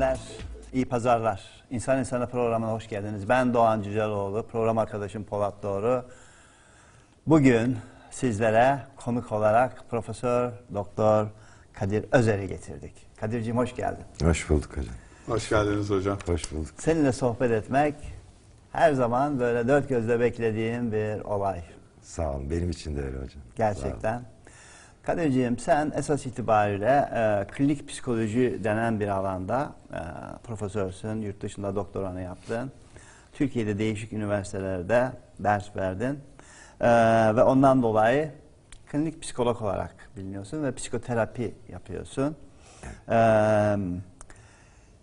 Değerli izleyenler, iyi pazarlar. İnsan İnsana programına hoş geldiniz. Ben Doğan Cüceloğlu, program arkadaşım Polat Doğru. Bugün sizlere konuk olarak Profesör Doktor Kadir Özer'i getirdik. Kadir'ciğim hoş geldin. Hoş bulduk hocam. Hoş geldiniz hocam. Hoş bulduk. Seninle sohbet etmek her zaman böyle dört gözle beklediğim bir olay. Sağ olun. Benim için de öyle hocam. Sağ olun. Gerçekten. Kadir'ciğim sen esas itibariyle e, klinik psikoloji denen bir alanda e, profesörsün. Yurt dışında doktoranı yaptın. Türkiye'de değişik üniversitelerde ders verdin. E, ve ondan dolayı klinik psikolog olarak biliniyorsun ve psikoterapi yapıyorsun. E,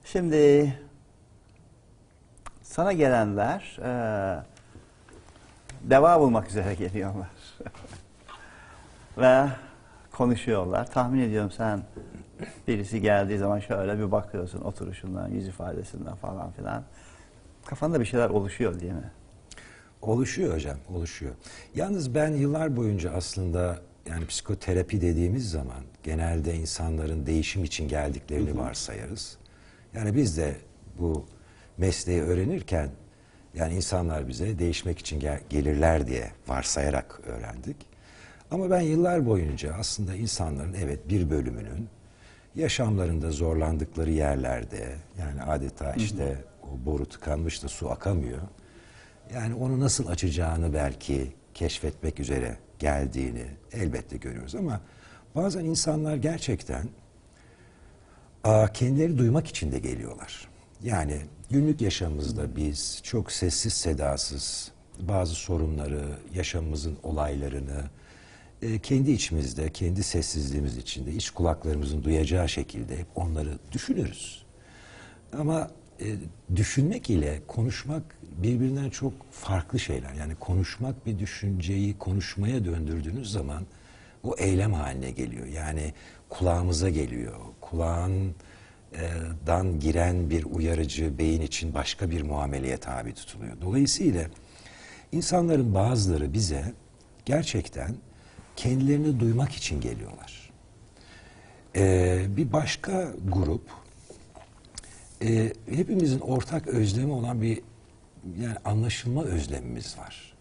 şimdi sana gelenler e, deva bulmak üzere geliyorlar. Ve konuşuyorlar. Tahmin ediyorum sen birisi geldiği zaman şöyle bir bakıyorsun oturuşundan, yüz ifadesinden falan filan. Kafanda bir şeyler oluşuyor değil mi? Oluşuyor hocam, oluşuyor. Yalnız ben yıllar boyunca aslında yani psikoterapi dediğimiz zaman genelde insanların değişim için geldiklerini varsayarız. Yani biz de bu mesleği öğrenirken yani insanlar bize değişmek için gel- gelirler diye varsayarak öğrendik. Ama ben yıllar boyunca aslında insanların evet bir bölümünün yaşamlarında zorlandıkları yerlerde yani adeta işte o boru tıkanmış da su akamıyor. Yani onu nasıl açacağını belki keşfetmek üzere geldiğini elbette görüyoruz ama bazen insanlar gerçekten kendileri duymak için de geliyorlar. Yani günlük yaşamımızda biz çok sessiz sedasız bazı sorunları, yaşamımızın olaylarını e, kendi içimizde, kendi sessizliğimiz içinde, iç kulaklarımızın duyacağı şekilde hep onları düşünürüz. Ama e, düşünmek ile konuşmak birbirinden çok farklı şeyler. Yani konuşmak bir düşünceyi konuşmaya döndürdüğünüz zaman o eylem haline geliyor. Yani kulağımıza geliyor. Kulağın e, dan giren bir uyarıcı beyin için başka bir muameleye tabi tutuluyor. Dolayısıyla insanların bazıları bize gerçekten kendilerini duymak için geliyorlar. Ee, bir başka grup e, hepimizin ortak özlemi olan bir yani anlaşılma özlemimiz var.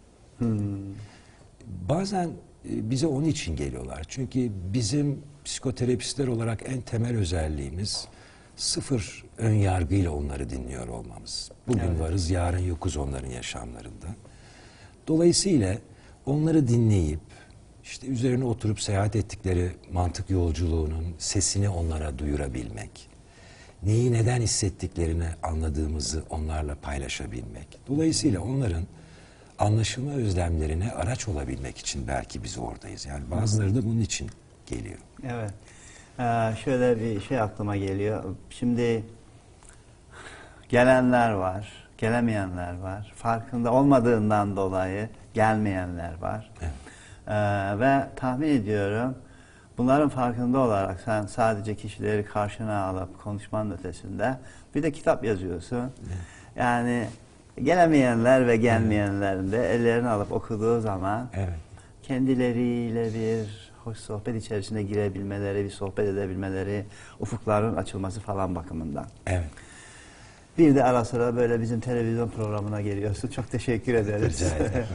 Bazen e, bize onun için geliyorlar. Çünkü bizim psikoterapistler olarak en temel özelliğimiz sıfır ön yargıyla onları dinliyor olmamız. Bugün varız, yarın yokuz onların yaşamlarında. Dolayısıyla onları dinleyip işte üzerine oturup seyahat ettikleri mantık yolculuğunun sesini onlara duyurabilmek, neyi neden hissettiklerini anladığımızı onlarla paylaşabilmek. Dolayısıyla onların anlaşılma özlemlerine araç olabilmek için belki biz oradayız. Yani bazıları da bunun için geliyor. Evet. Ee, şöyle bir şey aklıma geliyor. Şimdi gelenler var, gelemeyenler var. Farkında olmadığından dolayı gelmeyenler var. Evet. Ee, ve tahmin ediyorum bunların farkında olarak sen sadece kişileri karşına alıp konuşmanın ötesinde bir de kitap yazıyorsun. Yani gelemeyenler ve gelmeyenlerin de ellerini alıp okuduğu zaman Evet. kendileriyle bir hoş sohbet içerisine girebilmeleri, bir sohbet edebilmeleri, ufukların açılması falan bakımından. Evet. Bir de ara sıra böyle bizim televizyon programına geliyorsun. Çok teşekkür ederiz. Rica ederim.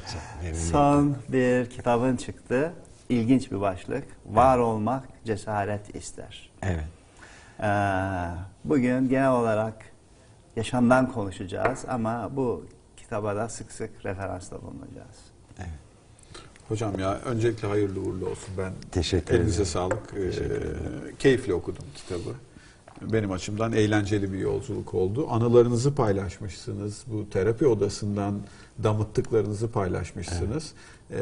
Son bir kitabın çıktı. İlginç bir başlık. Var olmak cesaret ister. Evet. Ee, bugün genel olarak yaşamdan konuşacağız ama bu kitaba da sık sık referansla bulunacağız. Evet. Hocam ya öncelikle hayırlı uğurlu olsun. Ben Teşekkür elinize ederim. sağlık. Ee, Teşekkür ederim. keyifle okudum kitabı. Benim açımdan eğlenceli bir yolculuk oldu. Anılarınızı paylaşmışsınız. Bu terapi odasından damıttıklarınızı paylaşmışsınız. Ee,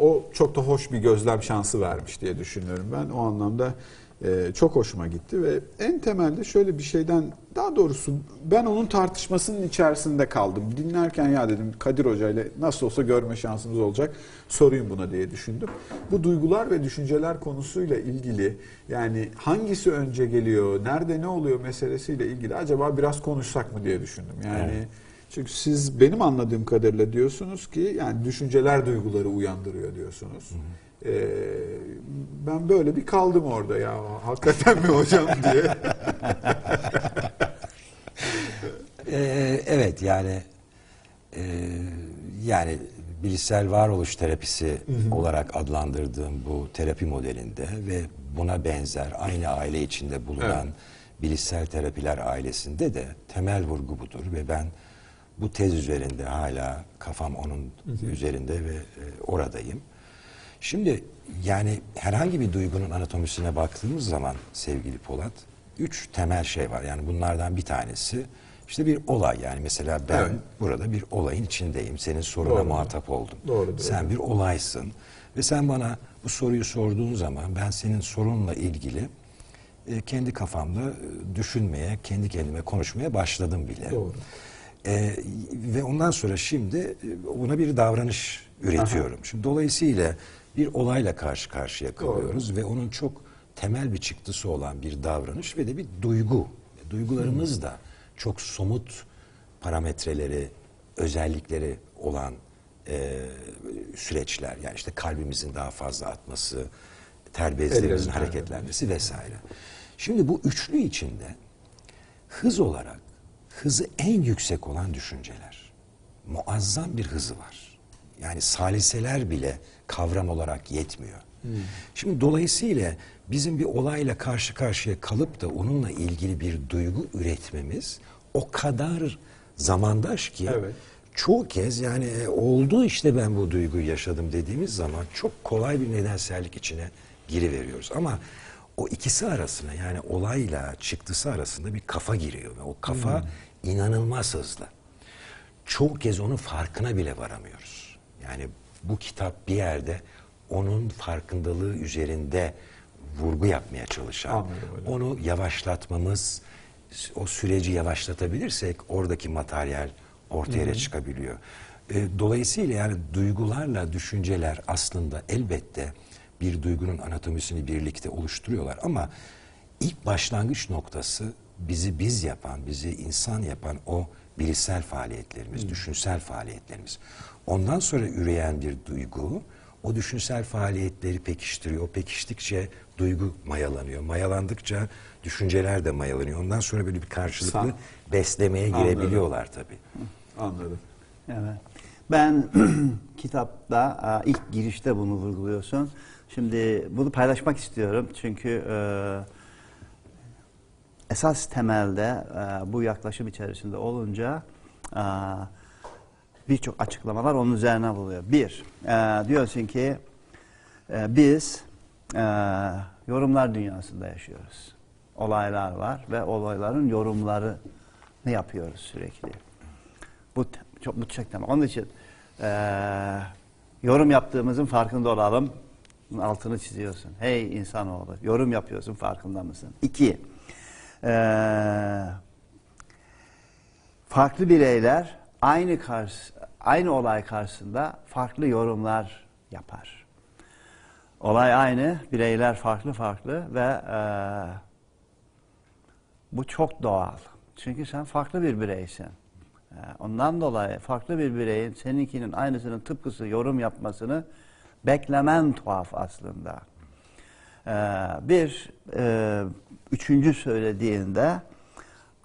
o çok da hoş bir gözlem şansı vermiş diye düşünüyorum ben. O anlamda e, çok hoşuma gitti ve en temelde şöyle bir şeyden daha doğrusu ben onun tartışmasının içerisinde kaldım. Dinlerken ya dedim Kadir Hoca ile nasıl olsa görme şansımız olacak sorayım buna diye düşündüm. Bu duygular ve düşünceler konusuyla ilgili yani hangisi önce geliyor, nerede ne oluyor meselesiyle ilgili acaba biraz konuşsak mı diye düşündüm. Yani Evet. Çünkü siz benim anladığım kadarıyla diyorsunuz ki yani düşünceler duyguları uyandırıyor diyorsunuz. Ee, ben böyle bir kaldım orada ya hakikaten mi hocam diye. Ee, evet yani e, yani bilişsel varoluş terapisi olarak adlandırdığım bu terapi modelinde ve buna benzer aynı aile içinde bulunan Evet. bilişsel terapiler ailesinde de temel vurgu budur ve ben bu tez üzerinde hala kafam onun üzerinde ve e, oradayım. Şimdi yani herhangi bir duygunun anatomisine baktığımız zaman sevgili Polat üç temel şey var. Yani bunlardan bir tanesi işte bir olay yani mesela ben Evet. burada bir olayın içindeyim. Senin soruna Doğrudur. muhatap oldum. Doğrudur, Sen bir olaysın ve sen bana bu soruyu sorduğun zaman ben senin sorunla ilgili e, kendi kafamda e, düşünmeye, kendi kendime konuşmaya başladım bile. Doğru. Ee, ve ondan sonra şimdi e, ona bir davranış üretiyorum. Şimdi dolayısıyla bir olayla karşı karşıya kalıyoruz ve onun çok temel bir çıktısı olan bir davranış ve de bir duygu. Duygularımız da çok somut parametreleri, özellikleri olan e, süreçler. Yani işte kalbimizin daha fazla atması, ter bezlerimizin hareketlenmesi vesaire. Şimdi bu üçlü içinde hız olarak hızı en yüksek olan düşünceler. Muazzam bir hızı var. Yani saliseler bile kavram olarak yetmiyor. Şimdi dolayısıyla bizim bir olayla karşı karşıya kalıp da onunla ilgili bir duygu üretmemiz o kadar zamandaş ki Evet. çoğu kez yani e, oldu işte ben bu duyguyu yaşadım dediğimiz zaman çok kolay bir nedensellik içine giriveriyoruz. Ama o ikisi arasına yani olayla çıktısı arasında bir kafa giriyor ve o kafa inanılmaz hızlı. Çoğu kez onun farkına bile varamıyoruz. Yani bu kitap bir yerde onun farkındalığı üzerinde vurgu yapmaya çalışan, Anladım onu yavaşlatmamız, o süreci yavaşlatabilirsek oradaki materyal ortaya çıkabiliyor. E, Dolayısıyla yani duygularla düşünceler aslında elbette bir duygunun anatomisini birlikte oluşturuyorlar ama ilk başlangıç noktası bizi biz yapan, bizi insan yapan o bilişsel faaliyetlerimiz, düşünsel faaliyetlerimiz. Ondan sonra üreyen bir duygu o düşünsel faaliyetleri pekiştiriyor. O pekiştikçe duygu mayalanıyor. Mayalandıkça düşünceler de mayalanıyor. Ondan sonra böyle bir karşılıklı San- beslemeye Anladım. girebiliyorlar tabii. Anladım. Evet. Ben kitapta ilk girişte bunu vurguluyorsun. Şimdi bunu paylaşmak istiyorum çünkü e, esas temelde e, bu yaklaşım içerisinde olunca birçok açıklamalar onun üzerine buluyor. Bir, e, diyorsun ki e, biz e, yorumlar dünyasında yaşıyoruz. Olaylar var ve olayların yorumlarını yapıyoruz sürekli. Bu çok bu çok. Onun için eee, yorum yaptığımızın farkında olalım. Altını çiziyorsun. Hey insanoğlu, yorum yapıyorsun farkında mısın? İki, eee, farklı bireyler aynı karşı, aynı olay karşısında farklı yorumlar yapar. Olay aynı, bireyler farklı farklı ve eee, bu çok doğal. Çünkü sen farklı bir bireysin. Ee, Ondan dolayı farklı bir bireyin seninkinin aynısının tıpkısı yorum yapmasını beklemen tuhaf aslında. Ee, Bir, e, üçüncü söylediğinde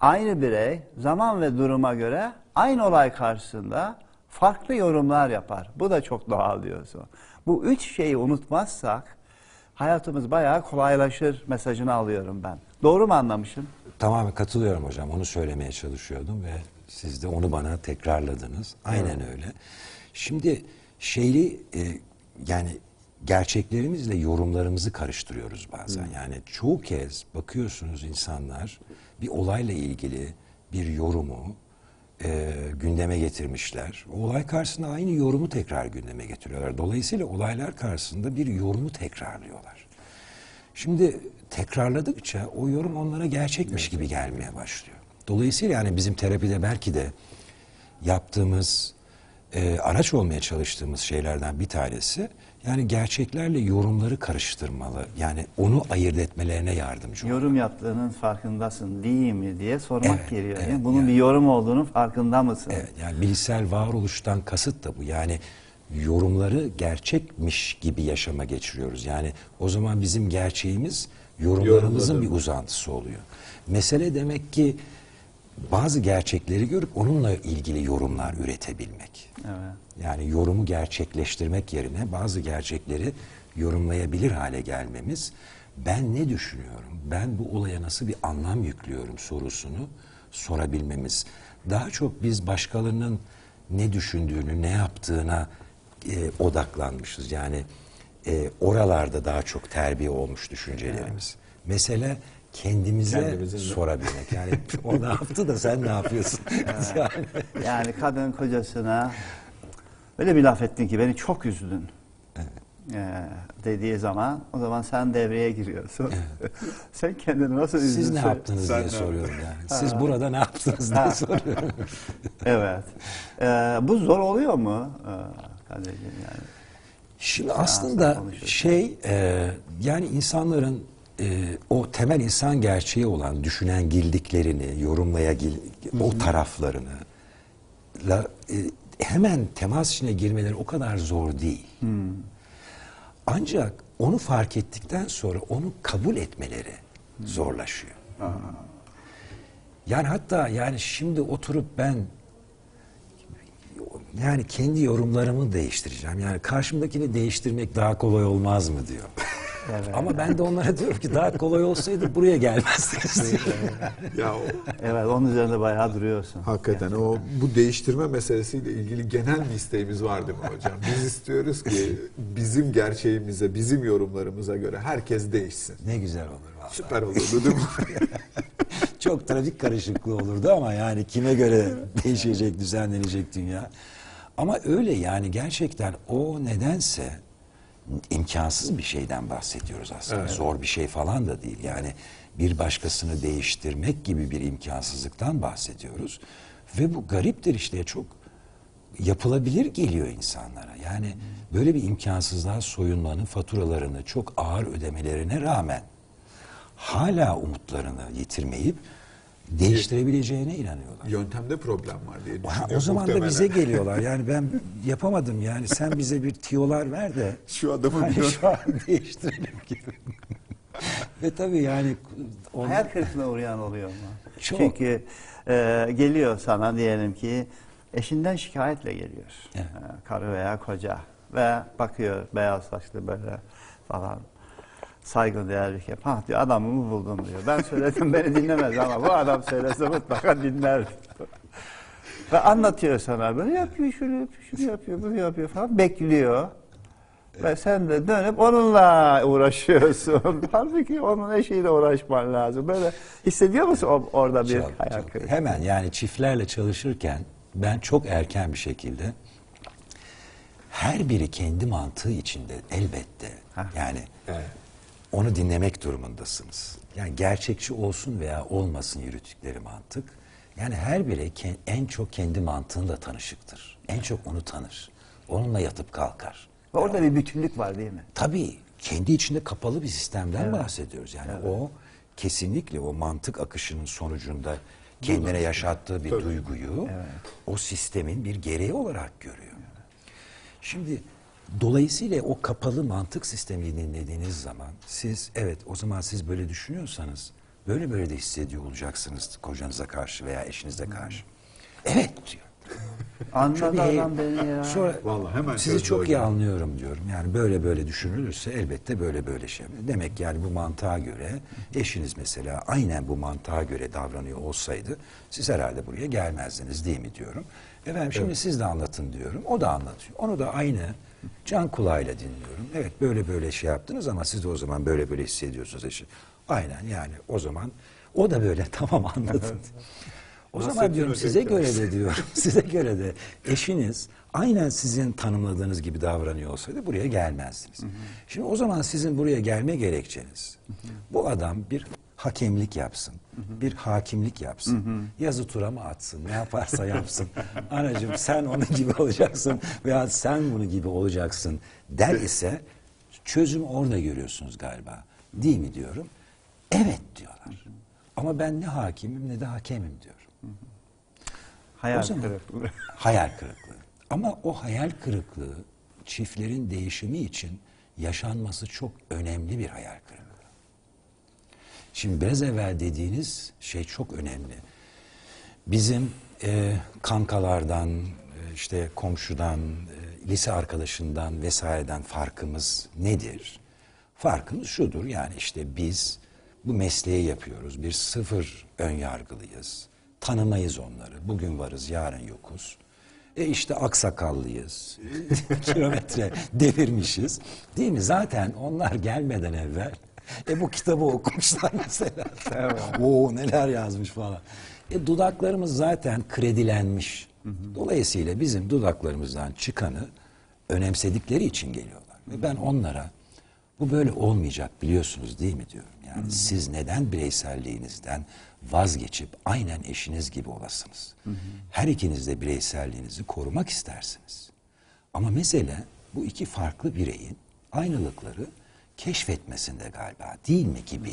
aynı birey zaman ve duruma göre aynı olay karşısında farklı yorumlar yapar. Bu da çok doğal diyorsun. Bu üç şeyi unutmazsak hayatımız bayağı kolaylaşır mesajını alıyorum ben. Doğru mu anlamışım? Tamamen katılıyorum hocam. Onu söylemeye çalışıyordum ve siz de onu bana tekrarladınız. Aynen öyle. Şimdi şeyli e, yani gerçeklerimizle yorumlarımızı karıştırıyoruz bazen. Yani çoğu kez bakıyorsunuz insanlar bir olayla ilgili bir yorumu e, gündeme getirmişler. O olay karşısında aynı yorumu tekrar gündeme getiriyorlar. Dolayısıyla olaylar karşısında bir yorumu tekrarlıyorlar. Şimdi tekrarladıkça o yorum onlara gerçekmiş gibi gelmeye başlıyor. Dolayısıyla yani bizim terapide belki de yaptığımız, e, araç olmaya çalıştığımız şeylerden bir tanesi Yani gerçeklerle yorumları karıştırmalı. Yani onu ayırt etmelerine yardımcı olur. Yorum yaptığının farkındasın değil mi diye sormak Evet, geliyor. evet, mi? Bunun yani- bir yorum olduğunu farkında mısın? Evet, yani bilişsel varoluştan kasıt da bu. Yani yorumları gerçekmiş gibi yaşama geçiriyoruz. Yani o zaman bizim gerçeğimiz yorumlarımızın Yorumladım. bir uzantısı oluyor. Mesele demek ki bazı gerçekleri görüp onunla ilgili yorumlar üretebilmek. Evet. Yani yorumu gerçekleştirmek yerine bazı gerçekleri yorumlayabilir hale gelmemiz ben ne düşünüyorum, ben bu olaya nasıl bir anlam yüklüyorum sorusunu sorabilmemiz. Daha çok biz başkalarının ne düşündüğünü, ne yaptığına e, odaklanmışız. Yani e, oralarda daha çok terbiye olmuş düşüncelerimiz. Mesele kendimize Kendimizin sorabilmek. Yani o ne yaptı da sen ne yapıyorsun? yani, Yani kadın kocasına öyle bir laf ettin ki beni çok üzdün. Ee, dediği zaman o zaman sen devreye giriyorsun. sen kendini nasıl üzdün? Siz ne yaptınız sen diye soruyorum yani. Siz burada ne yaptınız diye soruyorum. Evet. Ee, bu zor oluyor mu ee, Kadir'cim yani? Şimdi aslında şey e, yani insanların e, o temel insan gerçeği olan düşünen gildiklerini, yorumlaya gil- o taraflarını la, e, hemen temas içine girmeleri o kadar zor değil. Ancak onu fark ettikten sonra onu kabul etmeleri zorlaşıyor. Yani hatta yani şimdi oturup ben yani kendi yorumlarımı değiştireceğim. Yani karşımdakini değiştirmek daha kolay olmaz mı diyor. Evet. Ama ben de onlara diyorum ki daha kolay olsaydı buraya gelmezdiniz. Ya o, Evet onun üzerinde bayağı duruyorsun. hakikaten o bu değiştirme meselesiyle ilgili genel bir isteğimiz var değil mi hocam? Biz istiyoruz ki bizim gerçeğimize, bizim yorumlarımıza göre herkes değişsin. ne güzel olur vallahi. Süper olurdu değil mi? Çok trafik karışıklığı olurdu ama yani kime göre değişecek, düzenlenecek dünya. Ama öyle yani gerçekten o nedense imkansız bir şeyden bahsediyoruz aslında. Evet. Zor bir şey falan da değil. Yani bir başkasını değiştirmek gibi bir imkansızlıktan bahsediyoruz. Ve bu gariptir işte çok yapılabilir geliyor insanlara. Yani böyle bir imkansızlığa soyunmanın faturalarını çok ağır ödemelerine rağmen hala umutlarını yitirmeyip değiştirebileceğine inanıyorlar. Yöntemde problem var diye düşünüyorum. o zaman da bize geliyorlar. Yani ben yapamadım yani sen bize bir tiyolar ver de Şu adamı hani bir şu an değiştirelim gibi. Ve tabii yani on- Hayal kırıklığına uğrayan oluyor mu? Çok. Çünkü e, geliyor sana diyelim ki eşinden şikayetle geliyor. Evet. E, karı veya koca. Ve bakıyor beyaz saçlı böyle falan saygıdeğer bir kep. Ha diyor adamımı buldum diyor. Ben söyledim beni dinlemez ama bu adam söylese mutlaka dinler. Ve anlatıyor sana böyle yapıyor şunu yapıyor şunu yapıyor bunu yapıyor falan bekliyor. Ve sen de dönüp onunla uğraşıyorsun. Halbuki onun eşiyle uğraşman lazım. Böyle hissediyor musun orada bir Çok, hayal çok. kırıklığı? Hemen yani çiftlerle çalışırken ben çok erken bir şekilde her biri kendi mantığı içinde elbette Hah. yani Evet. Onu dinlemek durumundasınız. Yani gerçekçi olsun veya olmasın yürüttükleri mantık. Yani her biri ke- en çok kendi mantığıyla tanışıktır. En çok onu tanır. Onunla yatıp kalkar. Ve Orada bir bütünlük var değil mi? Tabii kendi içinde kapalı bir sistemden bahsediyoruz. Yani o kesinlikle o mantık akışının sonucunda kendine yaşattığı bir Tabii. duyguyu o sistemin bir gereği olarak görüyor. Şimdi dolayısıyla o kapalı mantık sistemini dinlediğiniz zaman siz evet o zaman siz böyle düşünüyorsanız böyle böyle de hissediyor olacaksınız kocanıza karşı veya eşinize karşı. Evet diyor. Anladı adam beni ya. Sonra Vallahi hemen sizi çözdü çok iyi hocam. anlıyorum diyorum. Yani böyle böyle düşünülürse elbette böyle böyle şey. Demek yani bu mantığa göre eşiniz mesela aynen bu mantığa göre davranıyor olsaydı siz herhalde buraya gelmezdiniz değil mi diyorum. Efendim şimdi siz de anlatın diyorum. O da anlatıyor. Onu da aynı can kulağıyla dinliyorum. Evet böyle böyle şey yaptınız ama siz de o zaman böyle böyle hissediyorsunuz eşi. Aynen yani o zaman o da böyle tamam anladım. O zaman diyorum size göre de diyorum size göre de eşiniz aynen sizin tanımladığınız gibi davranıyor olsaydı buraya gelmezdiniz. Şimdi o zaman sizin buraya gelme gerekçeniz bu adam bir hakemlik yapsın. Bir hakimlik yapsın. Yazı tura mı atsın, ne yaparsa yapsın. Anacığım sen onun gibi olacaksın veya sen bunu gibi olacaksın der ise çözümü orada görüyorsunuz galiba. Değil mi diyorum. Evet diyorlar. Ama ben ne hakimim ne de hakemim diyorum. Hayal O zaman- kırıklığı. Hayal kırıklığı. Ama o hayal kırıklığı çiftlerin değişimi için yaşanması çok önemli bir hayal kırıklığı. Şimdi biraz evvel dediğiniz şey çok önemli. Bizim e, kankalardan, e, işte komşudan, e, lise arkadaşından vesaireden farkımız nedir? Farkımız şudur yani işte biz bu mesleği yapıyoruz. Bir sıfır ön yargılıyız. Tanımayız onları. Bugün varız, yarın yokuz. E işte aksakallıyız. Kilometre devirmişiz. Değil mi? Zaten onlar gelmeden evvel e bu kitabı okumuşlar mesela. Oo neler yazmış falan. E dudaklarımız zaten kredilenmiş. Dolayısıyla bizim dudaklarımızdan çıkanı önemsedikleri için geliyorlar. Ve ben onlara bu böyle olmayacak biliyorsunuz değil mi diyorum. Yani siz neden bireyselliğinizden vazgeçip aynen eşiniz gibi olasınız? Her ikiniz de bireyselliğinizi korumak istersiniz. Ama mesele bu iki farklı bireyin aynılıkları keşfetmesinde galiba değil mi gibi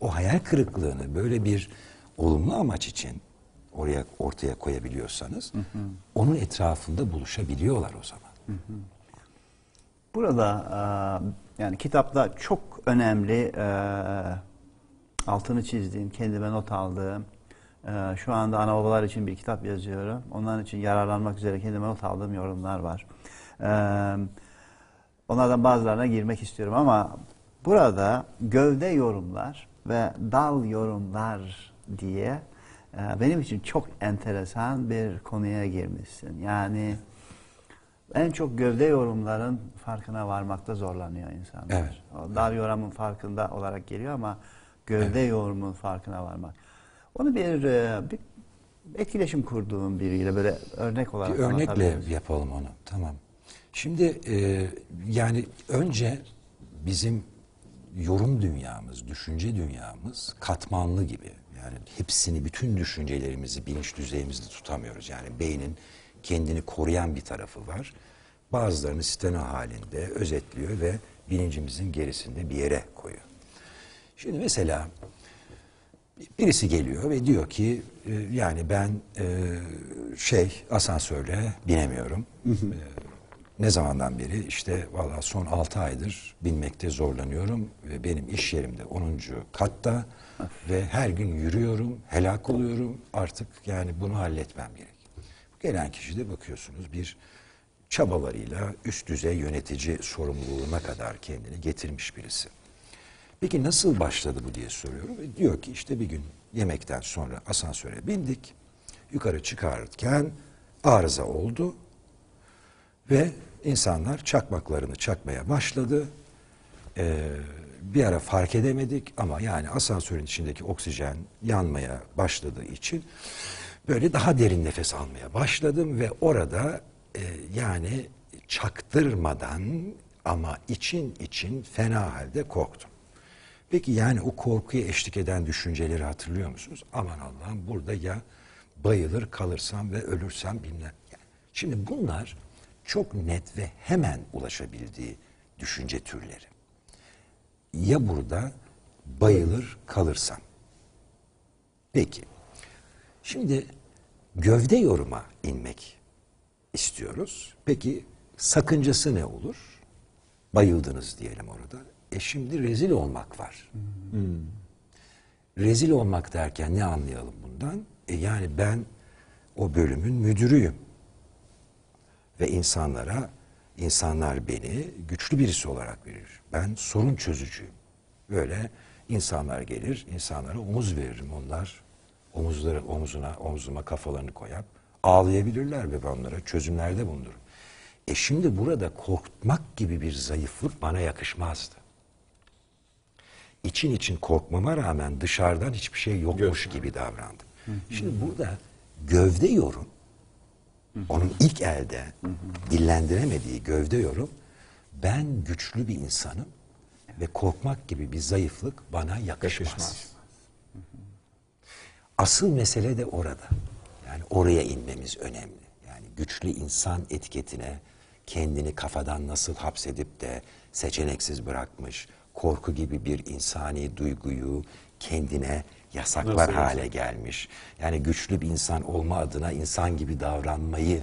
o hayal kırıklığını böyle bir olumlu amaç için oraya ortaya koyabiliyorsanız onun etrafında buluşabiliyorlar o zaman. Burada e, yani kitapta çok önemli e, altını çizdiğim, kendime not aldığım, e, şu anda ana babalar için bir kitap yazıyorum. Onların için yararlanmak üzere kendime not aldığım yorumlar var. E, onlardan bazılarına girmek istiyorum ama burada gövde yorumlar ve dal yorumlar diye e, benim için çok enteresan bir konuya girmişsin. Yani en çok gövde yorumların farkına varmakta zorlanıyor insanlar. Evet. O dal yorumun farkında olarak geliyor ama gövde yorumun farkına varmak. Onu bir, e, bir etkileşim kurduğum biriyle böyle örnek olarak Bir örnekle yapalım onu. Tamam. Şimdi e, yani önce bizim yorum dünyamız, düşünce dünyamız katmanlı gibi. Yani hepsini, bütün düşüncelerimizi bilinç düzeyimizde tutamıyoruz. Yani beynin kendini koruyan bir tarafı var. Bazılarını steno halinde özetliyor ve bilincimizin gerisinde bir yere koyuyor. Şimdi mesela birisi geliyor ve diyor ki e, yani ben e, şey asansörle binemiyorum. E, ne zamandan beri işte valla son 6 aydır binmekte zorlanıyorum ve benim iş yerimde 10. katta ve her gün yürüyorum, helak oluyorum. Artık yani bunu halletmem gerek. Gelen kişi de bakıyorsunuz bir çabalarıyla üst düzey yönetici sorumluluğuna kadar kendini getirmiş birisi. Peki nasıl başladı bu diye soruyorum. E, diyor ki işte bir gün yemekten sonra asansöre bindik. Yukarı çıkarken arıza oldu. Ve insanlar çakmaklarını çakmaya başladı. Ee, bir ara fark edemedik ama yani asansörün içindeki oksijen yanmaya başladığı için böyle daha derin nefes almaya başladım ve orada e, yani çaktırmadan ama için için fena halde korktum. Peki yani o korkuya eşlik eden düşünceleri hatırlıyor musunuz? Aman Allah'ım burada ya bayılır kalırsam ve ölürsem bilmem. Şimdi bunlar çok net ve hemen ulaşabildiği düşünce türleri. Ya burada bayılır kalırsam. Peki. Şimdi gövde yoruma inmek istiyoruz. Peki sakıncası ne olur? Bayıldınız diyelim orada. E şimdi rezil olmak var. Rezil olmak derken ne anlayalım bundan? E yani ben o bölümün müdürüyüm. Ve insanlara, insanlar beni güçlü birisi olarak verir. Ben sorun çözücüyüm. Böyle insanlar gelir, insanlara omuz veririm. Onlar omuzları omuzuna, omzuma kafalarını koyar. Ağlayabilirler ve ben onlara çözümlerde bulunurum. E şimdi burada korkmak gibi bir zayıflık bana yakışmazdı. İçin için korkmama rağmen dışarıdan hiçbir şey yokmuş gibi davrandım. Şimdi burada gövde yorum, onun ilk elde dillendiremediği gövde yorum, ben güçlü bir insanım ve korkmak gibi bir zayıflık bana yakışmaz. Yakışmaz. asıl mesele de orada. Yani oraya inmemiz önemli. Yani güçlü insan etiketine kendini kafadan nasıl hapsedip de seçeneksiz bırakmış, korku gibi bir insani duyguyu kendine yasaklar Nasıl hale gelmiş. Yani güçlü bir insan olma adına insan gibi davranmayı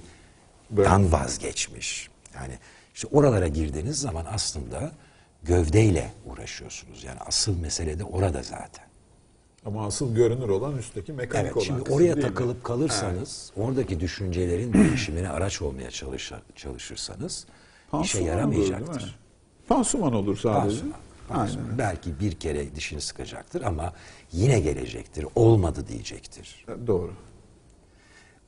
Böyle. dan vazgeçmiş. Yani işte oralara girdiğiniz zaman aslında gövdeyle uğraşıyorsunuz. Yani asıl mesele de orada zaten. Ama asıl görünür olan üstteki mekanik Evet, olan şimdi oraya değil mi? takılıp kalırsanız, oradaki düşüncelerin değişimine araç olmaya çalışa- çalışırsanız işe Pansuman olur, yaramayacaktır. mi? Pansuman olur sadece. Pansuman, Aynen. Belki bir kere dişini sıkacaktır ama yine gelecektir. Olmadı diyecektir. Doğru.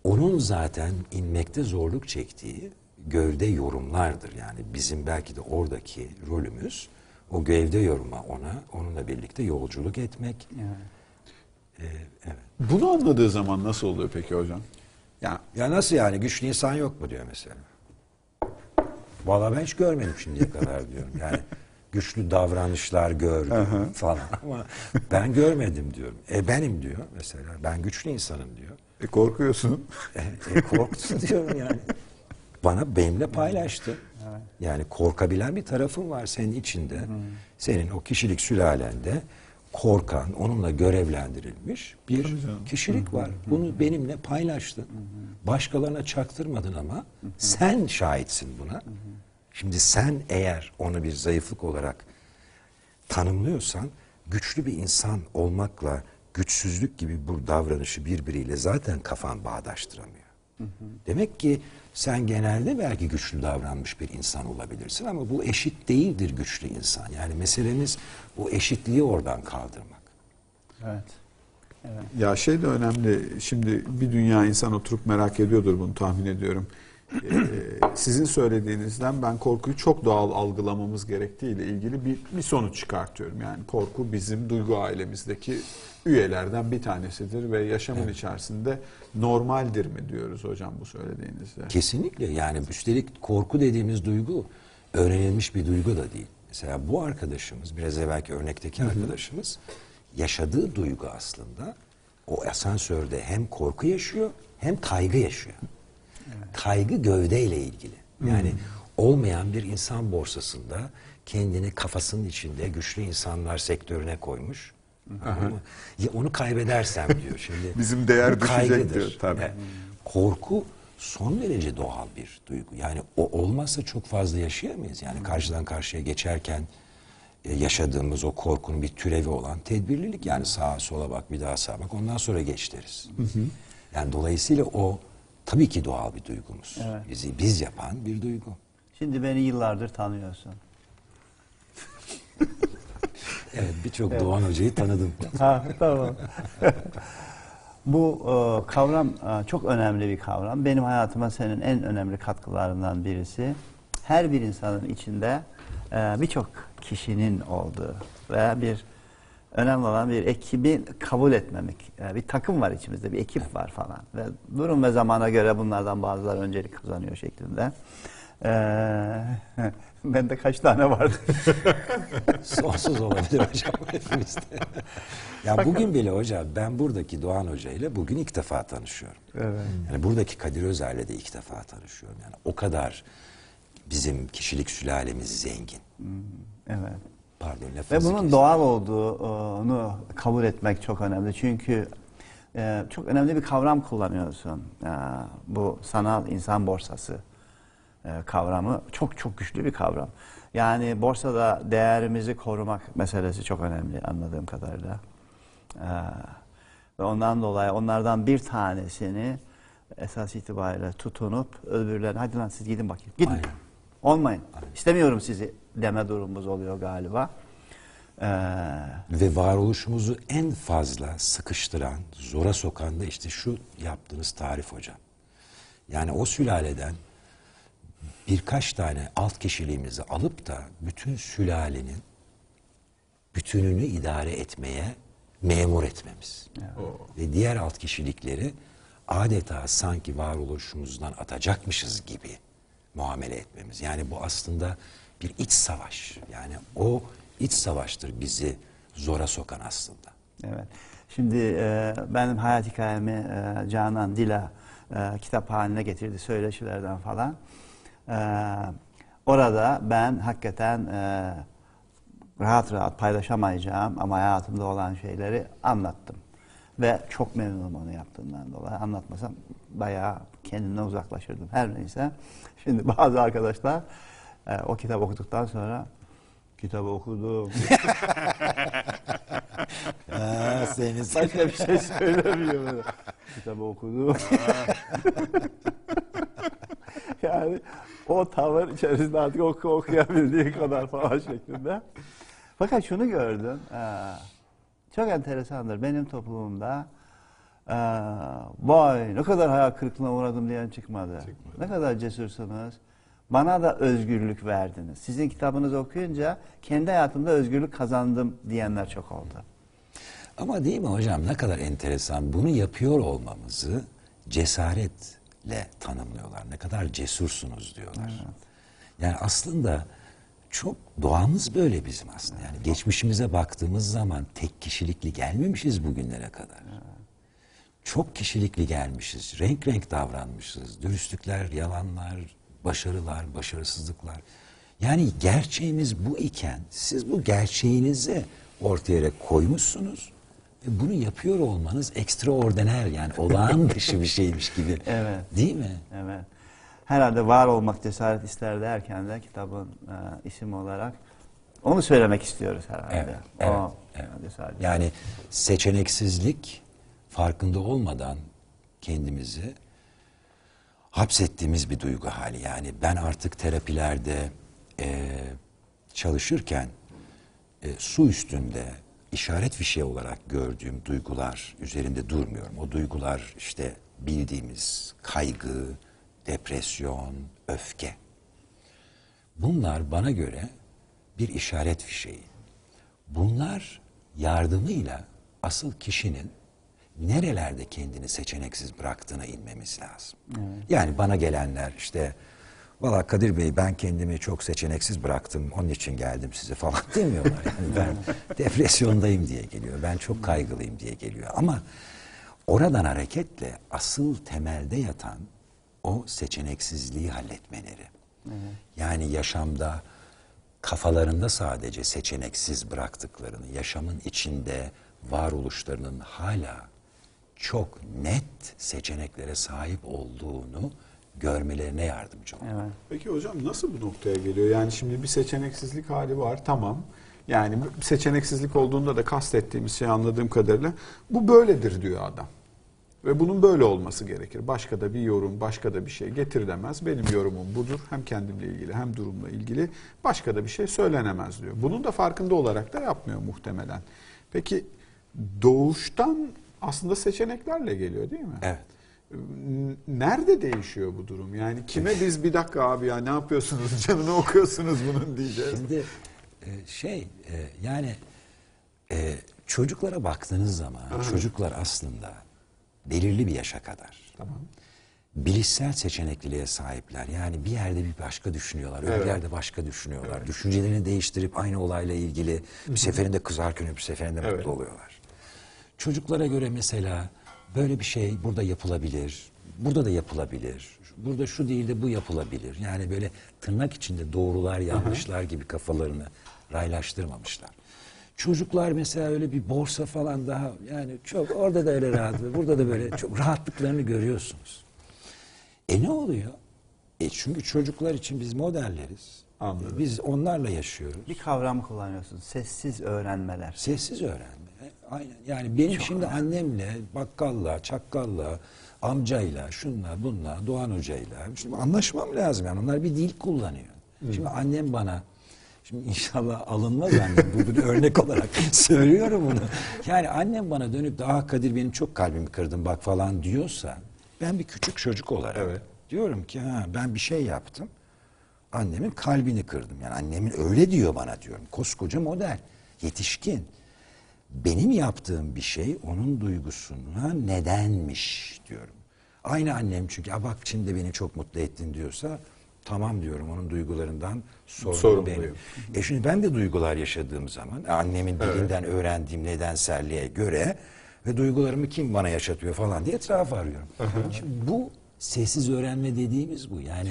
Onun zaten inmekte zorluk çektiği gövde yorumlardır. Yani bizim belki de oradaki rolümüz o gövde yoruma ona, onunla birlikte yolculuk etmek. Ee, evet. Bunu anladığı zaman nasıl oluyor peki hocam? Ya Ya nasıl yani güçlü insan yok mu diyor mesela. Vallahi ben hiç görmedim şimdiye kadar diyorum. Yani güçlü davranışlar gördüm falan ama ben görmedim diyorum. E benim diyor mesela. Ben güçlü insanım diyor. e, korkuyorsun. E, e, korktu diyorum yani. Bana benimle paylaştı. Yani korkabilen bir tarafın var senin içinde. Senin o kişilik sülalende korkan, onunla görevlendirilmiş bir kişilik var. Bunu benimle paylaştın. Başkalarına çaktırmadın ama sen şahitsin buna. Şimdi sen eğer onu bir zayıflık olarak tanımlıyorsan güçlü bir insan olmakla güçsüzlük gibi bu davranışı birbiriyle zaten kafan bağdaştıramıyor. Demek ki sen genelde belki güçlü davranmış bir insan olabilirsin ama bu eşit değildir güçlü insan. Yani meselemiz o eşitliği oradan kaldırmak. Evet. Evet. Ya şey de önemli. Şimdi bir dünya insan oturup merak ediyordur bunu tahmin ediyorum. Ee, sizin söylediğinizden ben korkuyu çok doğal algılamamız gerektiği ile ilgili bir, bir sonuç çıkartıyorum. Yani korku bizim duygu ailemizdeki üyelerden bir tanesidir ve yaşamın içerisinde normaldir mi diyoruz hocam bu söylediğinizde? Kesinlikle yani üstelik korku dediğimiz duygu öğrenilmiş bir duygu da değil. Mesela bu arkadaşımız biraz evvelki örnekteki arkadaşımız yaşadığı duygu aslında o asansörde hem korku yaşıyor hem kaygı yaşıyor. Kaygı gövdeyle ilgili. Yani olmayan bir insan borsasında kendini kafasının içinde güçlü insanlar sektörüne koymuş. Ama ya onu kaybedersem diyor şimdi. Bizim değer düşecek diyor, tabii. Yani korku son derece doğal bir duygu. Yani o olmazsa çok fazla yaşayamayız. Yani karşıdan karşıya geçerken e, yaşadığımız o korkunun bir türevi olan tedbirlilik. Yani sağa sola bak bir daha sağa bak ondan sonra geç deriz. Yani dolayısıyla o tabii ki doğal bir duygumuz. Evet. Bizi biz yapan bir duygu. Şimdi beni yıllardır tanıyorsun. Evet birçok Doğan Hoca'yı tanıdım. Ha, tamam. Bu e, kavram e, çok önemli bir kavram. Benim hayatıma senin en önemli katkılarından birisi. Her bir insanın içinde e, birçok kişinin olduğu ve bir önemli olan bir ekibi kabul etmemek. E, bir takım var içimizde, bir ekip var falan. Ve durum ve zamana göre bunlardan bazıları öncelik kazanıyor şeklinde. E, bende kaç tane vardı? Sonsuz olabilir hocam hepimizde. ya bugün bile hocam ben buradaki Doğan Hoca ile bugün ilk defa tanışıyorum. Evet. Yani buradaki Kadir Özer'le de ilk defa tanışıyorum. Yani o kadar bizim kişilik sülalemiz zengin. Evet. Pardon Ve lafınızı bunun kestim. doğal olduğunu kabul etmek çok önemli. Çünkü e, çok önemli bir kavram kullanıyorsun. E, bu sanal insan borsası e, kavramı çok çok güçlü bir kavram. Yani borsada değerimizi korumak meselesi çok önemli anladığım kadarıyla. E, ve ondan dolayı onlardan bir tanesini esas itibariyle tutunup öbürlerine hadi lan siz gidin bakayım. Gidin. Aynen. Olmayın. İstemiyorum sizi deme durumumuz oluyor galiba. Ee, Ve varoluşumuzu en fazla sıkıştıran, zora sokan da işte şu yaptığınız tarif hocam. Yani o sülaleden birkaç tane alt kişiliğimizi alıp da bütün sülalenin bütününü idare etmeye memur etmemiz. Ve diğer alt kişilikleri adeta sanki varoluşumuzdan atacakmışız gibi muamele etmemiz. Yani bu aslında bir iç savaş. Yani o iç savaştır bizi zora sokan aslında. Evet. Şimdi e, benim hayat hikayemi e, Canan Dila e, kitap haline getirdi söyleşilerden falan. E, orada ben hakikaten e, rahat rahat paylaşamayacağım ama hayatımda olan şeyleri anlattım. Ve çok memnunum onu yaptığımdan dolayı. Anlatmasam bayağı kendimden uzaklaşırdım. Her neyse. Şimdi bazı arkadaşlar e, o kitap okuduktan sonra kitabı okudum. Ha, senin Başka bir şey söylemiyor. Kitabı okudum. yani o tavır içerisinde artık oku okuyabildiği kadar falan şeklinde. Fakat şunu gördüm. eee, çok enteresandır. Benim toplumumda eee, vay ne kadar hayal kırıklığına uğradım diyen çıkmadı. Ne kadar cesursunuz. Bana da özgürlük verdiniz. Sizin kitabınızı okuyunca kendi hayatımda özgürlük kazandım diyenler çok oldu. Ama değil mi hocam ne kadar enteresan bunu yapıyor olmamızı cesaretle tanımlıyorlar. Ne kadar cesursunuz diyorlar. Yani aslında çok doğamız böyle bizim aslında. Yani geçmişimize baktığımız zaman tek kişilikli gelmemişiz bugünlere kadar. Çok kişilikli gelmişiz. Renk renk davranmışız. Dürüstlükler, yalanlar, başarılar, başarısızlıklar. Yani gerçeğimiz bu iken siz bu gerçeğinizi ortaya koymuşsunuz. Ve bunu yapıyor olmanız ekstraordiner yani olağan dışı bir şeymiş gibi. Evet. Değil mi? Evet. Herhalde var olmak cesaret ister derken de kitabın e, isim olarak onu söylemek istiyoruz herhalde. Evet, o evet. Yani seçeneksizlik farkında olmadan kendimizi hapsettiğimiz bir duygu hali. Yani ben artık terapilerde e, çalışırken e, su üstünde işaret fişeği olarak gördüğüm duygular üzerinde durmuyorum. O duygular işte bildiğimiz kaygı, depresyon, öfke. Bunlar bana göre bir işaret fişeği. Bunlar yardımıyla asıl kişinin nerelerde kendini seçeneksiz bıraktığına inmemiz lazım. Yani bana gelenler işte valla Kadir Bey ben kendimi çok seçeneksiz bıraktım onun için geldim size falan demiyorlar. Yani ben depresyondayım diye geliyor. Ben çok kaygılıyım diye geliyor. Ama oradan hareketle asıl temelde yatan o seçeneksizliği halletmeleri. Yani yaşamda kafalarında sadece seçeneksiz bıraktıklarını, yaşamın içinde varoluşlarının hala çok net seçeneklere sahip olduğunu görmelerine yardımcı olur. Evet. Peki hocam nasıl bu noktaya geliyor? Yani şimdi bir seçeneksizlik hali var tamam. Yani seçeneksizlik olduğunda da kastettiğimiz şey anladığım kadarıyla bu böyledir diyor adam. Ve bunun böyle olması gerekir. Başka da bir yorum, başka da bir şey getirilemez. Benim yorumum budur. Hem kendimle ilgili hem durumla ilgili. Başka da bir şey söylenemez diyor. Bunun da farkında olarak da yapmıyor muhtemelen. Peki doğuştan aslında seçeneklerle geliyor değil mi? Evet. Nerede değişiyor bu durum? Yani kime biz bir dakika abi ya ne yapıyorsunuz canını okuyorsunuz bunun diyeceğiz. Şimdi e, şey e, yani e, çocuklara baktığınız zaman çocuklar aslında belirli bir yaşa kadar Tamam. bilişsel seçenekliliğe sahipler. Yani bir yerde bir başka düşünüyorlar, öbür Evet. yerde başka düşünüyorlar. Düşüncelerini değiştirip aynı olayla ilgili bir seferinde kızarken bir seferinde Evet. mutlu oluyorlar. Çocuklara göre mesela böyle bir şey burada yapılabilir, burada da yapılabilir. Burada şu değil de bu yapılabilir. Yani böyle tırnak içinde doğrular yanlışlar gibi kafalarını raylaştırmamışlar. Çocuklar mesela öyle bir borsa falan daha yani çok orada da öyle rahat ve burada da böyle çok rahatlıklarını görüyorsunuz. E ne oluyor? E çünkü çocuklar için biz modelleriz. Anladım. E Biz onlarla yaşıyoruz. Bir kavram kullanıyorsun. Sessiz öğrenmeler. Sessiz öğrenme. Aynen. Yani benim şimdi annemle, bakkalla, çakkalla, amcayla, şunla, bunla, Doğan Hoca'yla şimdi anlaşmam lazım. Yani onlar bir dil kullanıyor. Şimdi annem bana Şimdi inşallah alınmaz annem. Bu bir örnek olarak söylüyorum bunu. Yani annem bana dönüp de ah Kadir benim çok kalbimi kırdın bak falan diyorsa ben bir küçük çocuk olarak Evet. diyorum ki ha ben bir şey yaptım. Annemin kalbini kırdım. Yani annemin öyle diyor bana diyorum. Koskoca model, yetişkin. Benim yaptığım bir şey onun duygusuna nedenmiş diyorum. Aynı annem çünkü "Aa bak şimdi beni çok mutlu ettin diyorsa Tamam diyorum onun duygularından sorumlu benim. E şimdi ben de duygular yaşadığım zaman annemin dilinden öğrendiğim nedenselliğe göre ve duygularımı kim bana yaşatıyor falan diye etrafı arıyorum. Şimdi bu sessiz öğrenme dediğimiz bu. Yani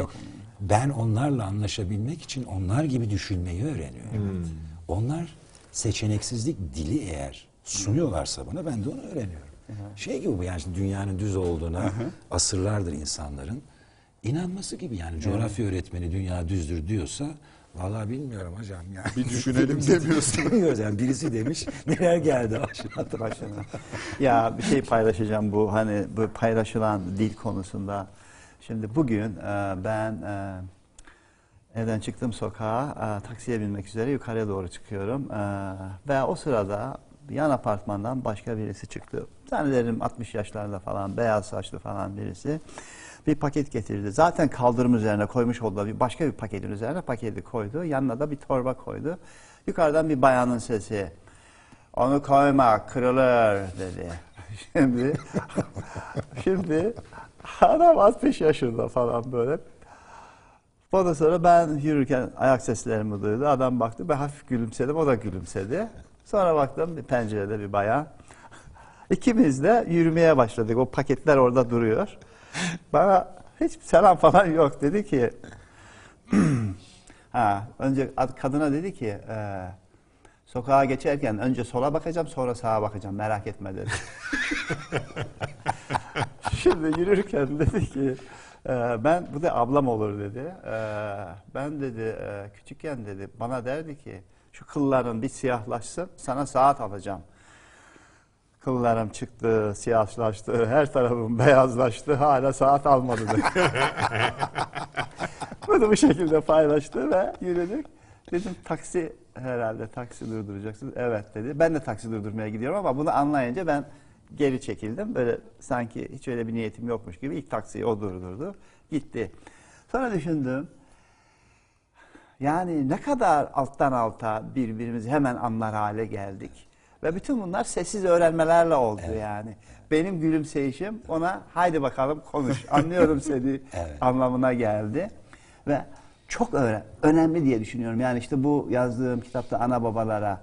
ben onlarla anlaşabilmek için onlar gibi düşünmeyi öğreniyorum. Onlar seçeneksizlik dili eğer sunuyorlarsa bana ben de onu öğreniyorum. Şey gibi bu yani dünyanın düz olduğuna asırlardır insanların inanması gibi yani coğrafya öğretmeni dünya düzdür diyorsa vallahi bilmiyorum hocam yani. Bir düşünelim demiyorsun. Demiyoruz yani birisi demiş neler geldi aşağıda. Başına. ya bir şey paylaşacağım bu hani bu paylaşılan dil konusunda. Şimdi bugün e, ben e, evden çıktım sokağa e, taksiye binmek üzere yukarıya doğru çıkıyorum E, ve o sırada yan apartmandan başka birisi çıktı. Zannederim 60 yaşlarında falan beyaz saçlı falan birisi bir paket getirdi. Zaten kaldırım üzerine koymuş olduğu bir başka bir paketin üzerine paketi koydu. Yanına da bir torba koydu. Yukarıdan bir bayanın sesi. Onu koyma kırılır dedi. Şimdi şimdi adam 60 yaşında falan böyle. Ondan sonra ben yürürken ayak seslerimi duydu. Adam baktı ben hafif gülümsedim o da gülümsedi. Sonra baktım bir pencerede bir bayan. İkimiz de yürümeye başladık. O paketler orada duruyor. Bana hiç selam falan yok. Dedi ki ha, önce ad- kadına dedi ki e, sokağa geçerken önce sola bakacağım sonra sağa bakacağım merak etme dedi. Şimdi yürürken dedi ki ben bu da ablam olur dedi. E, ben dedi e, küçükken dedi bana derdi ki şu kılların bir siyahlaşsın sana saat alacağım. Kıllarım çıktı, siyahlaştı, her tarafım beyazlaştı, hala saat almadı. Bunu bu şekilde paylaştı ve yürüdük. Dedim taksi herhalde taksi durduracaksınız. Evet dedi. Ben de taksi durdurmaya gidiyorum ama bunu anlayınca ben geri çekildim. Böyle sanki hiç öyle bir niyetim yokmuş gibi ilk taksiyi o durdurdu. Gitti. Sonra düşündüm. Yani ne kadar alttan alta birbirimizi hemen anlar hale geldik. Ve bütün bunlar sessiz öğrenmelerle oldu yani. Benim gülümseyişim ona haydi bakalım konuş anlıyorum seni Evet. anlamına geldi. Ve çok öyle, önemli diye düşünüyorum. Yani işte bu yazdığım kitapta ana babalara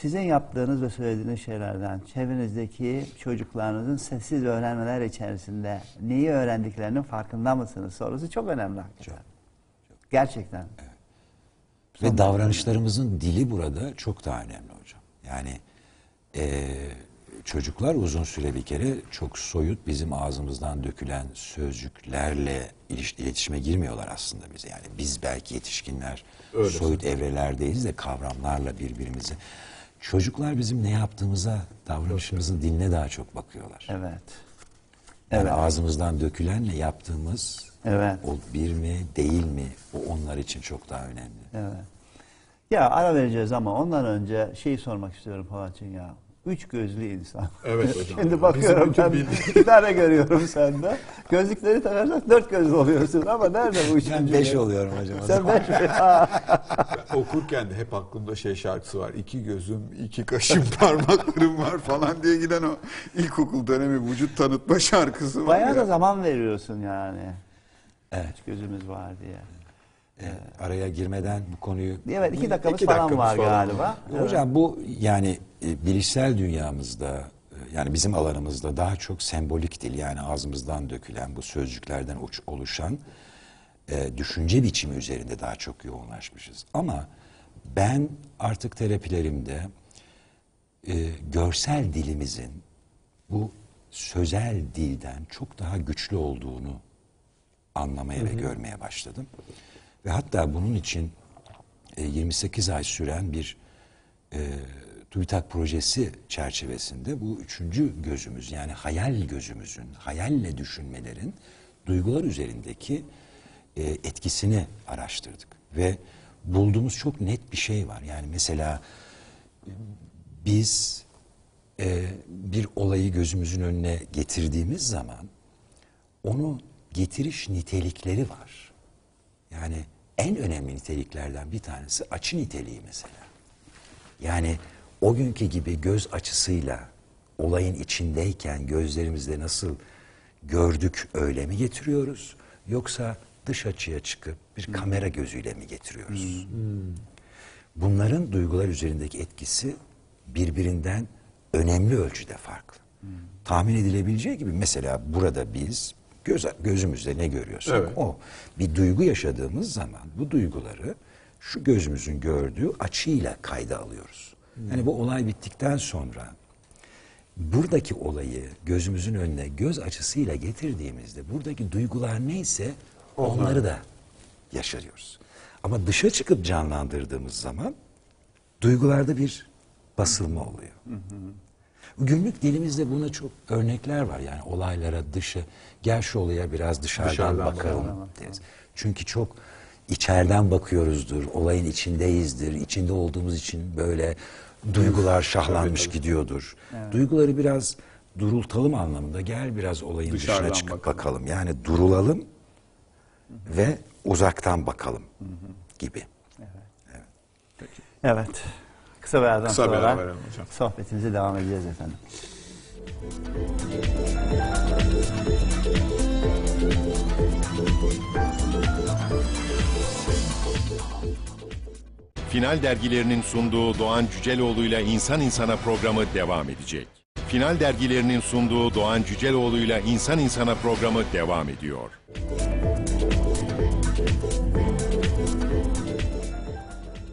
sizin yaptığınız ve söylediğiniz şeylerden çevrenizdeki çocuklarınızın sessiz öğrenmeler içerisinde neyi öğrendiklerinin farkında mısınız sorusu çok önemli hakikaten. Gerçekten. Ve davranışlarımızın dili burada çok daha önemli hocam. Yani eee, çocuklar uzun süre bir kere çok soyut bizim ağzımızdan dökülen sözcüklerle iletişime girmiyorlar aslında bize. Yani biz belki yetişkinler Öyle. soyut evrelerdeyiz de kavramlarla birbirimizi. Çocuklar bizim ne yaptığımıza, davranışımızın diline daha çok bakıyorlar. Evet. Yani Evet. ağzımızdan dökülenle yaptığımız Evet. o bir mi değil mi o onlar için çok daha önemli. Evet. Ya ara vereceğiz ama ondan önce şeyi sormak istiyorum Polatcığım ya. Üç gözlü insan. Evet hocam. Şimdi bakıyorum ben iki tane görüyorum sende. Gözlükleri takarsak dört gözlü oluyorsun ama nerede bu üçüncü? Ben beş oluyorum hocam. Sen beş. Okurken de hep aklımda şey şarkısı var. İki gözüm, iki kaşım, parmaklarım var falan diye giden o ilkokul dönemi vücut tanıtma şarkısı var Bayağı ya. da zaman veriyorsun yani. Evet. Üç gözümüz var diye. Ee, araya girmeden bu konuyu Evet iki dakikamız İki falan dakikamız var falan galiba. Hocam bu yani e, bilişsel dünyamızda e, yani bizim alanımızda daha çok sembolik dil yani ağzımızdan dökülen bu sözcüklerden uç- oluşan e, düşünce biçimi üzerinde daha çok yoğunlaşmışız. Ama ben artık terapilerimde e, görsel dilimizin bu sözel dilden çok daha güçlü olduğunu anlamaya ve görmeye başladım. Ve hatta bunun için e, 28 ay süren bir e, TÜBİTAK projesi çerçevesinde bu üçüncü gözümüz yani hayal gözümüzün, hayalle düşünmelerin duygular üzerindeki e, etkisini araştırdık. Ve bulduğumuz çok net bir şey var. Yani mesela biz e, bir olayı gözümüzün önüne getirdiğimiz zaman onu getiriş nitelikleri var. Yani en önemli niteliklerden bir tanesi açı niteliği mesela. Yani o günkü gibi göz açısıyla olayın içindeyken gözlerimizde nasıl gördük öyle mi getiriyoruz? Yoksa dış açıya çıkıp bir kamera gözüyle mi getiriyoruz? Bunların duygular üzerindeki etkisi birbirinden önemli ölçüde farklı. Tahmin edilebileceği gibi mesela burada biz göz, gözümüzde ne görüyorsak Evet. o. Bir duygu yaşadığımız zaman bu duyguları şu gözümüzün gördüğü açıyla kayda alıyoruz. Yani bu olay bittikten sonra buradaki olayı gözümüzün önüne göz açısıyla getirdiğimizde buradaki duygular neyse onları da yaşarıyoruz. Ama dışa çıkıp canlandırdığımız zaman duygularda bir basılma oluyor. Günlük dilimizde buna çok örnekler var. Yani olaylara dışı, gel şu olaya biraz dışarıdan, Dışarıdan bakalım bakalım. deriz. Çünkü çok içeriden bakıyoruzdur, olayın içindeyizdir. İçinde olduğumuz için böyle duygular şahlanmış gidiyordur. Duyguları biraz durultalım anlamında gel biraz olayın Dışarıdan dışına çıkıp bakalım. bakalım. Yani durulalım ve uzaktan bakalım gibi. Evet. Kısa bir aradan Kısa bir sonra ara verelim hocam. sohbetimize devam edeceğiz efendim. Final dergilerinin sunduğu Doğan Cüceloğlu'yla İnsan İnsana programı devam edecek. Final dergilerinin sunduğu Doğan Cüceloğlu'yla İnsan İnsana programı devam ediyor.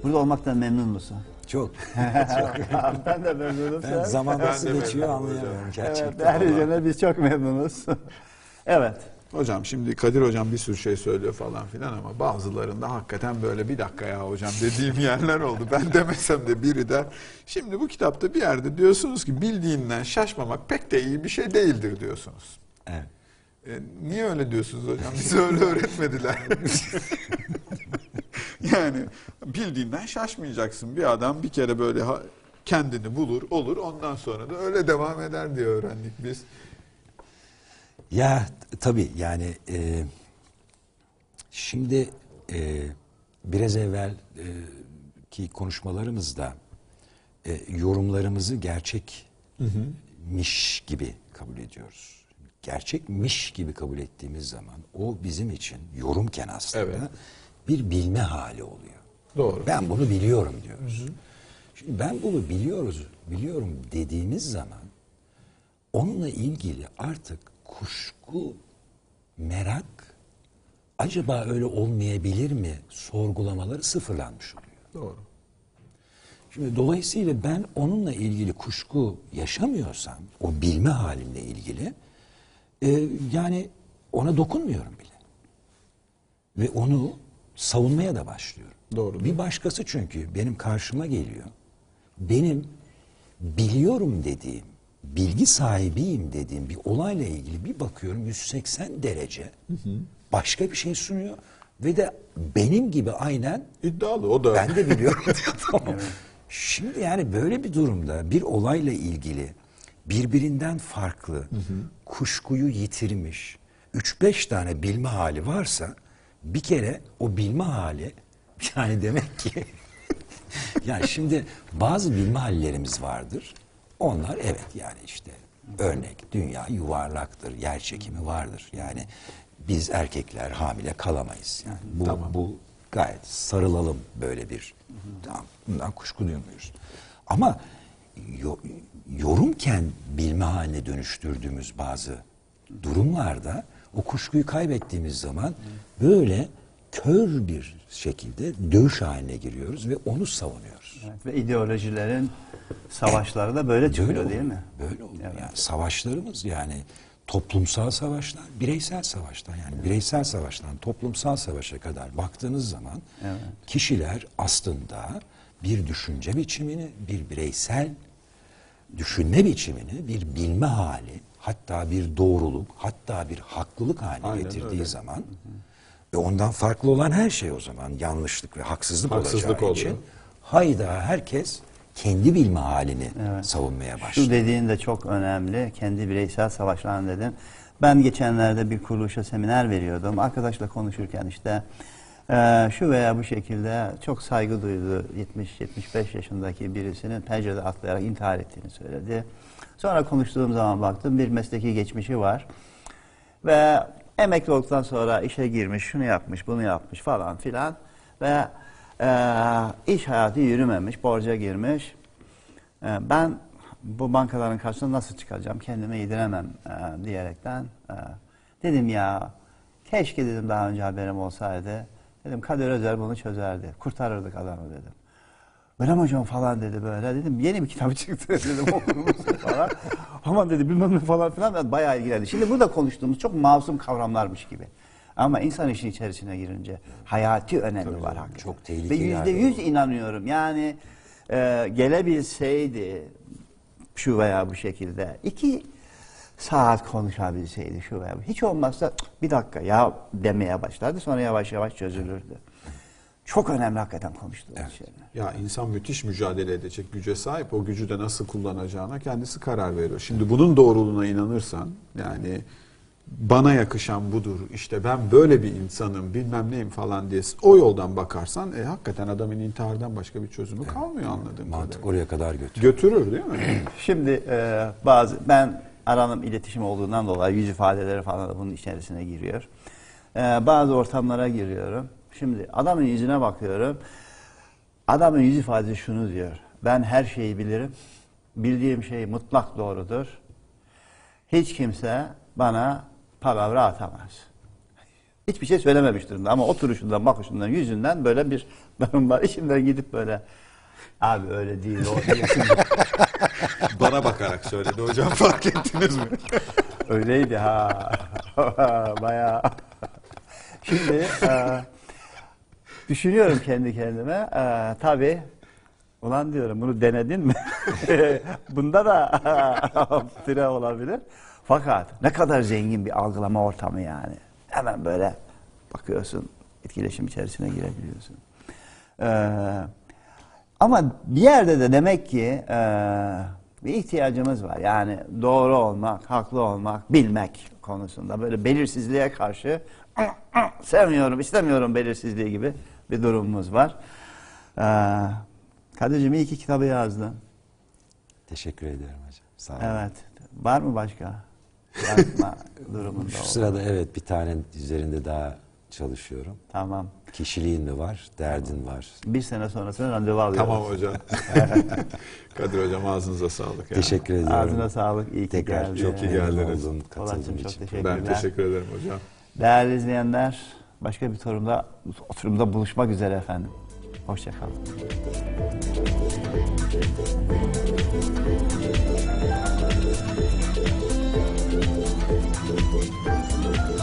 Burada olmaktan memnun musun? Çok. ben de memnunum. Ben zaman nasıl geçiyor anlayamıyorum Evet, gerçekten. her üzerine biz çok memnunuz. evet. Hocam şimdi Kadir hocam bir sürü şey söylüyor falan filan ama bazılarında hakikaten böyle bir dakika ya hocam dediğim yerler oldu. Ben demesem de biri der. Şimdi bu kitapta bir yerde diyorsunuz ki bildiğinden şaşmamak pek de iyi bir şey değildir diyorsunuz. Evet. E, niye öyle diyorsunuz hocam? Bize öyle öğretmediler. yani bildiğinden şaşmayacaksın. Bir adam bir kere böyle kendini bulur, olur. Ondan sonra da öyle devam eder diye öğrendik biz. Ya tabii yani e, şimdi e, biraz evvel e, ki konuşmalarımızda e, yorumlarımızı gerçekmiş gibi kabul ediyoruz. Gerçekmiş gibi kabul ettiğimiz zaman o bizim için yorumken aslında Evet. bir bilme hali oluyor. Doğru. Ben bunu biliyorum diyoruz. Şimdi ben bunu biliyoruz, biliyorum dediğimiz zaman onunla ilgili artık kuşku, merak, acaba öyle olmayabilir mi sorgulamaları sıfırlanmış oluyor. Doğru. Şimdi dolayısıyla ben onunla ilgili kuşku yaşamıyorsam, o bilme halimle ilgili, e, yani ona dokunmuyorum bile. Ve onu savunmaya da başlıyorum. Doğru. Bir başkası çünkü benim karşıma geliyor. Benim biliyorum dediğim, bilgi sahibiyim dediğim bir olayla ilgili bir bakıyorum 180 derece başka bir şey sunuyor ve de benim gibi aynen İddialı o da. ben de biliyorum diyor tamam. Şimdi yani böyle bir durumda bir olayla ilgili birbirinden farklı kuşkuyu yitirmiş 3-5 tane bilme hali varsa bir kere o bilme hali yani demek ki yani şimdi bazı bilme hallerimiz vardır. Onlar evet yani işte örnek dünya yuvarlaktır, yer çekimi vardır. Yani biz erkekler hamile kalamayız. Yani bu, bu gayet sarılalım böyle bir. Tamam, bundan kuşku duymuyoruz. Ama yo- yorumken bilme haline dönüştürdüğümüz bazı durumlarda o kuşkuyu kaybettiğimiz zaman böyle kör bir şekilde dövüş haline giriyoruz ve onu savunuyoruz. Evet, Ve ideolojilerin savaşları da böyle çıkıyor Böyle değil mi? Böyle oluyor. Evet. Yani savaşlarımız yani toplumsal savaşlar, bireysel savaşlar yani bireysel savaştan toplumsal savaşa kadar baktığınız zaman Evet. kişiler aslında bir düşünce biçimini, bir bireysel düşünme biçimini, bir bilme hali, hatta bir doğruluk, hatta bir haklılık haline Aynen getirdiği öyle. zaman ve ondan farklı olan her şey o zaman yanlışlık ve haksızlık, Haksızlık olacağı oluyor. için hayda herkes kendi bilme halini Evet. savunmaya başlıyor. Şu dediğin de çok önemli. Kendi bireysel savaşlarını dedin. Ben geçenlerde bir kuruluşa seminer veriyordum. Arkadaşla konuşurken işte eee, şu veya bu şekilde çok saygı duydu 70-75 yaşındaki birisinin pencerede atlayarak intihar ettiğini söyledi. Sonra konuştuğum zaman baktım bir mesleki geçmişi var. Ve Emekli olduktan sonra işe girmiş, şunu yapmış, bunu yapmış falan filan. Ve e, iş hayatı yürümemiş, borca girmiş. E, ben bu bankaların karşısına nasıl çıkacağım, kendime yediremem e, diyerekten e, dedim ya keşke dedim daha önce haberim olsaydı. Dedim Kadir Özer bunu çözerdi, kurtarırdık adamı dedim. Öyle mi hocam falan dedi böyle. Dedim yeni bir kitap çıktı dedim okur musun falan. Aman dedi bilmem ne falan filan bayağı ilgilendi. Şimdi burada konuştuğumuz çok masum kavramlarmış gibi. Ama insan işin içerisine girince hayati önemi var hakikaten. çok Ve tehlikeli yüzde yani. yüz inanıyorum. Yani e, gelebilseydi şu veya bu şekilde iki saat konuşabilseydi şu veya bu. Hiç olmazsa "Cık, bir dakika ya demeye başlardı sonra yavaş yavaş çözülürdü. Çok önemli hakikaten konuştuğumuz şeyler. Ya insan müthiş mücadele edecek güce sahip. O gücü de nasıl kullanacağına kendisi karar veriyor. Şimdi bunun doğruluğuna inanırsan yani bana yakışan budur. işte ben böyle bir insanım bilmem neyim falan diye o yoldan bakarsan e, hakikaten adamın intihardan başka bir çözümü kalmıyor anladığım Mantık kadarıyla. oraya kadar götür. Götürür değil mi? Şimdi e, bazı ben aranım iletişim olduğundan dolayı yüz ifadeleri falan da bunun içerisine giriyor. E, bazı ortamlara giriyorum. Şimdi adamın yüzüne bakıyorum. Adamın yüz ifadesi şunu diyor. Ben her şeyi bilirim. Bildiğim şey mutlak doğrudur. Hiç kimse bana palavra atamaz. Hiçbir şey söylememiş durumda ama oturuşundan, bakışından, yüzünden böyle bir durum var. İçimden gidip böyle abi öyle değil o Bana bakarak söyledi hocam fark ettiniz mi? Öyleydi ha. Bayağı. Şimdi e, düşünüyorum kendi kendime. E, tabii ulan diyorum bunu denedin mi? Bunda da tire olabilir. Fakat ne kadar zengin bir algılama ortamı yani. Hemen böyle bakıyorsun etkileşim içerisine girebiliyorsun. Ee, ama bir yerde de demek ki e, bir ihtiyacımız var. Yani doğru olmak, haklı olmak, bilmek konusunda böyle belirsizliğe karşı sevmiyorum, istemiyorum belirsizliği gibi bir durumumuz var. Ee, Kadir'cim iyi ki kitabı yazdın. Teşekkür ederim hocam. Sağ olun. Evet. Var mı başka? Yazma durumunda Şu sırada evet bir tane üzerinde daha çalışıyorum. Tamam. Kişiliğin de var, derdin var. Bir sene sonrasında randevu alıyorum. tamam hocam. Kadir hocam ağzınıza sağlık. ya. Teşekkür ediyorum. Ağzına sağlık. İyi ki Tekrar geldin. İyi çok ki memnun geldiniz. oldum Polat'cığım katıldığım çok için. teşekkürler. Ben teşekkür ederim hocam. Değerli izleyenler, başka bir oturumda, oturumda buluşmak üzere efendim. Hoşçakalın.